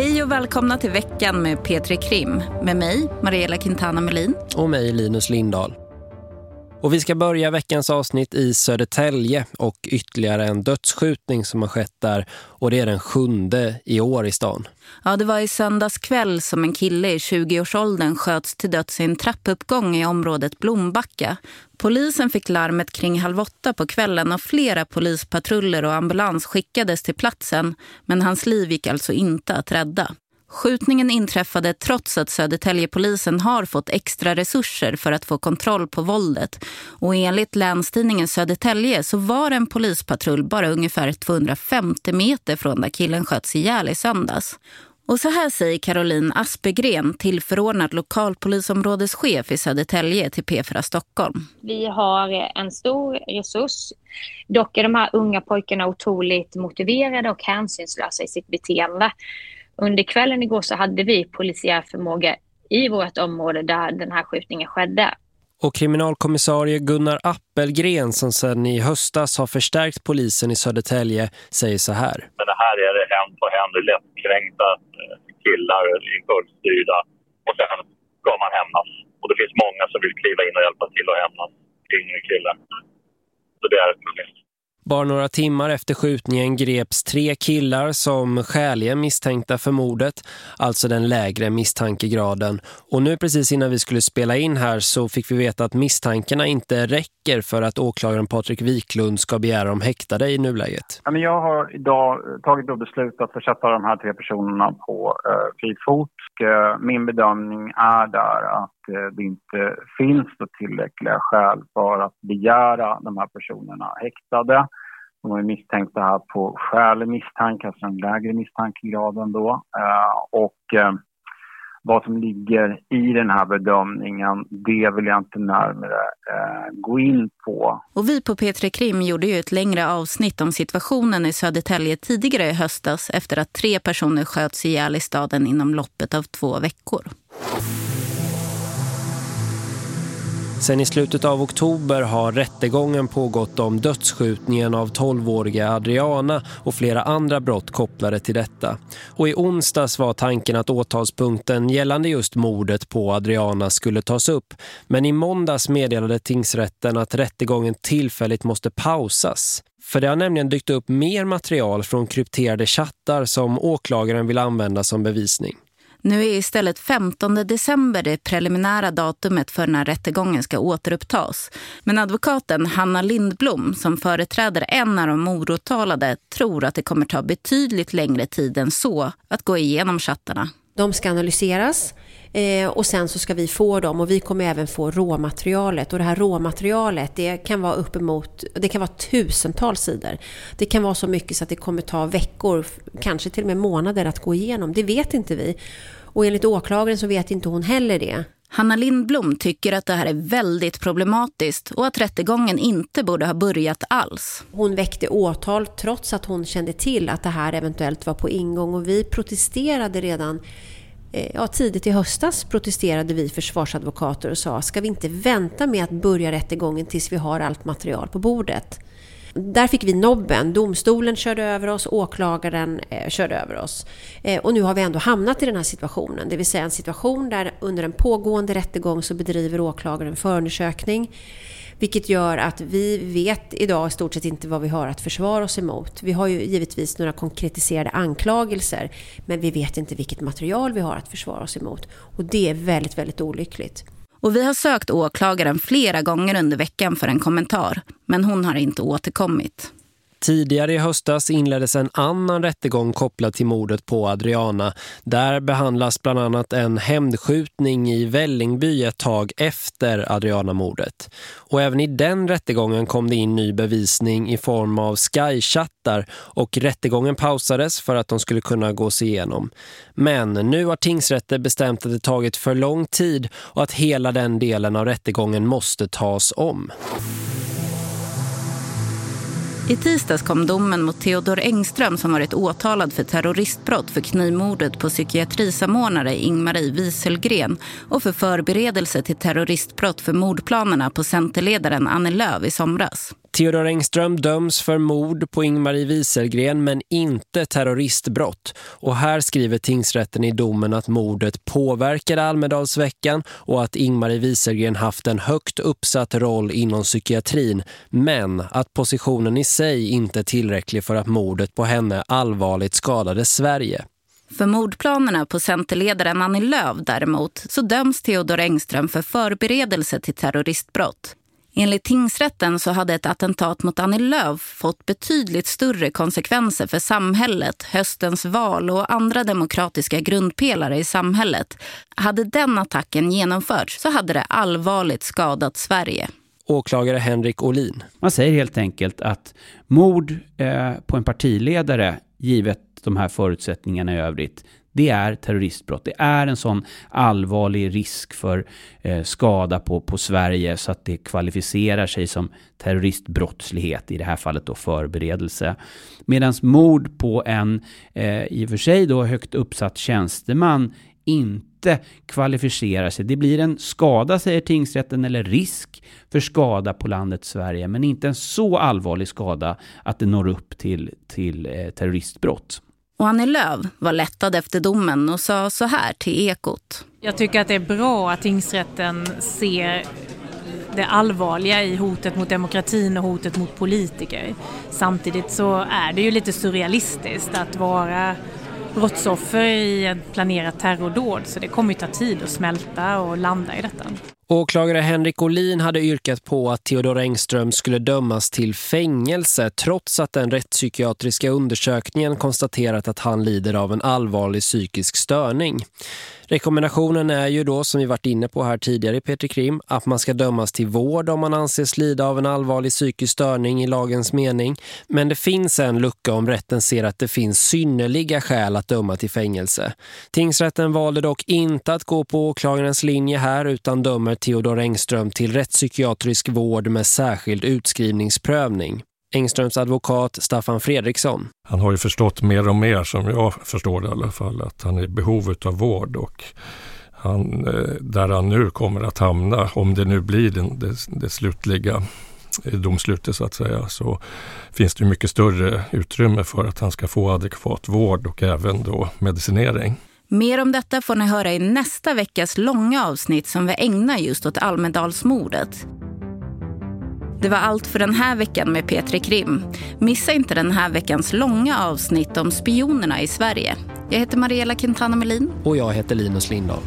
Hej och välkomna till veckan med Petri Krim. Med mig, Mariella Quintana Melin. Och mig, Linus Lindahl. Och vi ska börja veckans avsnitt i Södertälje och ytterligare en dödsskjutning som har skett där. Och det är den sjunde i år i stan. Ja, det var i söndags kväll som en kille i 20-årsåldern sköts till döds i en trappuppgång i området Blombacka. Polisen fick larmet kring halv åtta på kvällen och flera polispatruller och ambulans skickades till platsen. Men hans liv gick alltså inte att rädda. Skjutningen inträffade trots att Södertäljepolisen har fått extra resurser för att få kontroll på våldet. Och enligt länstidningen Södertälje så var en polispatrull bara ungefär 250 meter från där killen sköts ihjäl i söndags. Och så här säger Caroline Aspegren, tillförordnad lokalpolisområdeschef i Södertälje till P4 Stockholm. Vi har en stor resurs. Dock är de här unga pojkarna otroligt motiverade och hänsynslösa i sitt beteende. Under kvällen igår så hade vi polisiär förmåga i vårt område där den här skjutningen skedde. Och kriminalkommissarie Gunnar Appelgren som sedan i höstas har förstärkt polisen i Södertälje säger så här. Men det här är det hänt på händer lättkränkta eh, killar, impulsstyrda och sen ska man hämnas. Och det finns många som vill kliva in och hjälpa till att hämnas, yngre killar. Så det är ett problem. Bara några timmar efter skjutningen greps tre killar som skäligen misstänkta för mordet, alltså den lägre misstankegraden. Och nu precis innan vi skulle spela in här så fick vi veta att misstankarna inte räcker för att åklagaren Patrik Wiklund ska begära dem häktade i nuläget. Jag har idag tagit beslut att försätta de här tre personerna på eh, fri fot. Eh, min bedömning är där att Eh, det inte finns tillräckliga skäl för att begära de här personerna häktade. De är misstänkta här på skälig misstanke, alltså den lägre misstankegraden då. Eh, och eh, vad som ligger i den här bedömningen, det vill jag inte närmare eh, gå in på. Och vi på P3 Krim gjorde ju ett längre avsnitt om situationen i Södertälje tidigare i höstas efter att tre personer sköts ihjäl i staden inom loppet av två veckor. Sen i slutet av oktober har rättegången pågått om dödsskjutningen av 12-åriga Adriana och flera andra brott kopplade till detta. Och i onsdags var tanken att åtalspunkten gällande just mordet på Adriana skulle tas upp. Men i måndags meddelade tingsrätten att rättegången tillfälligt måste pausas. För det har nämligen dykt upp mer material från krypterade chattar som åklagaren vill använda som bevisning. Nu är istället 15 december det preliminära datumet för när rättegången ska återupptas. Men advokaten Hanna Lindblom som företräder en av de mordåtalade tror att det kommer ta betydligt längre tid än så att gå igenom chattarna. De ska analyseras eh, och sen så ska vi få dem och vi kommer även få råmaterialet och det här råmaterialet det kan vara uppemot, det kan vara tusentals sidor. Det kan vara så mycket så att det kommer ta veckor, kanske till och med månader att gå igenom. Det vet inte vi. Och enligt åklagaren så vet inte hon heller det. Hanna Lindblom tycker att det här är väldigt problematiskt och att rättegången inte borde ha börjat alls. Hon väckte åtal trots att hon kände till att det här eventuellt var på ingång och vi protesterade redan Eh, ja, tidigt i höstas protesterade vi försvarsadvokater och sa ska vi inte vänta med att börja rättegången tills vi har allt material på bordet. Där fick vi nobben. Domstolen körde över oss, åklagaren eh, körde över oss. Eh, och nu har vi ändå hamnat i den här situationen. Det vill säga en situation där under en pågående rättegång så bedriver åklagaren förundersökning. Vilket gör att vi vet idag i stort sett inte vad vi har att försvara oss emot. Vi har ju givetvis några konkretiserade anklagelser. Men vi vet inte vilket material vi har att försvara oss emot. Och det är väldigt, väldigt olyckligt. Och vi har sökt åklagaren flera gånger under veckan för en kommentar. Men hon har inte återkommit. Tidigare i höstas inleddes en annan rättegång kopplad till mordet på Adriana. Där behandlas bland annat en hämndskjutning i Vällingby ett tag efter Adriana-mordet. Och även i den rättegången kom det in ny bevisning i form av Sky-chattar och rättegången pausades för att de skulle kunna gås igenom. Men nu har tingsrätten bestämt att det tagit för lång tid och att hela den delen av rättegången måste tas om. I tisdags kom domen mot Theodor Engström som varit åtalad för terroristbrott för knivmordet på psykiatrisamordnare Ingmarie Wieselgren och för förberedelse till terroristbrott för mordplanerna på centerledaren Annie Lööf i somras. Theodor Engström döms för mord på Ingmarie Wieselgren men inte terroristbrott. Och här skriver tingsrätten i domen att mordet påverkade Almedalsveckan och att Ingmarie Wieselgren haft en högt uppsatt roll inom psykiatrin men att positionen i sig inte är tillräcklig för att mordet på henne allvarligt skadade Sverige. För mordplanerna på centerledaren Annie Lööf däremot så döms Theodor Engström för förberedelse till terroristbrott. Enligt tingsrätten så hade ett attentat mot Annie Lööf fått betydligt större konsekvenser för samhället, höstens val och andra demokratiska grundpelare i samhället. Hade den attacken genomförts så hade det allvarligt skadat Sverige. Åklagare Henrik Olin. Man säger helt enkelt att mord eh, på en partiledare, givet de här förutsättningarna i övrigt, det är terroristbrott. Det är en sån allvarlig risk för eh, skada på, på Sverige så att det kvalificerar sig som terroristbrottslighet, i det här fallet då förberedelse. Medan mord på en eh, i och för sig då högt uppsatt tjänsteman inte kvalificerar sig. Det blir en skada, säger tingsrätten, eller risk för skada på landet Sverige, men inte en så allvarlig skada att det når upp till, till eh, terroristbrott. Och Annie Lööf var lättad efter domen och sa så här till Ekot. Jag tycker att det är bra att tingsrätten ser det allvarliga i hotet mot demokratin och hotet mot politiker. Samtidigt så är det ju lite surrealistiskt att vara brottsoffer i ett planerat terrordåd så det kommer ju ta tid att smälta och landa i detta. Åklagare Henrik Olin hade yrkat på att Theodor Engström skulle dömas till fängelse trots att den rättspsykiatriska undersökningen konstaterat att han lider av en allvarlig psykisk störning. Rekommendationen är ju då, som vi varit inne på här tidigare i Peter Krim, att man ska dömas till vård om man anses lida av en allvarlig psykisk störning i lagens mening. Men det finns en lucka om rätten ser att det finns synnerliga skäl att döma till fängelse. Tingsrätten valde dock inte att gå på åklagarens linje här utan dömer Theodor Engström till rättspsykiatrisk vård med särskild utskrivningsprövning. Engströms advokat Staffan Fredriksson. Han har ju förstått mer och mer, som jag förstår det i alla fall, att han är i behov av vård och han, eh, där han nu kommer att hamna, om det nu blir den, det, det slutliga domslutet så att säga, så finns det mycket större utrymme för att han ska få adekvat vård och även då medicinering. Mer om detta får ni höra i nästa veckas långa avsnitt som vi ägnar just åt Almedalsmordet. Det var allt för den här veckan med Petri Krim. Missa inte den här veckans långa avsnitt om spionerna i Sverige. Jag heter Mariella Quintana Melin. Och jag heter Linus Lindahl.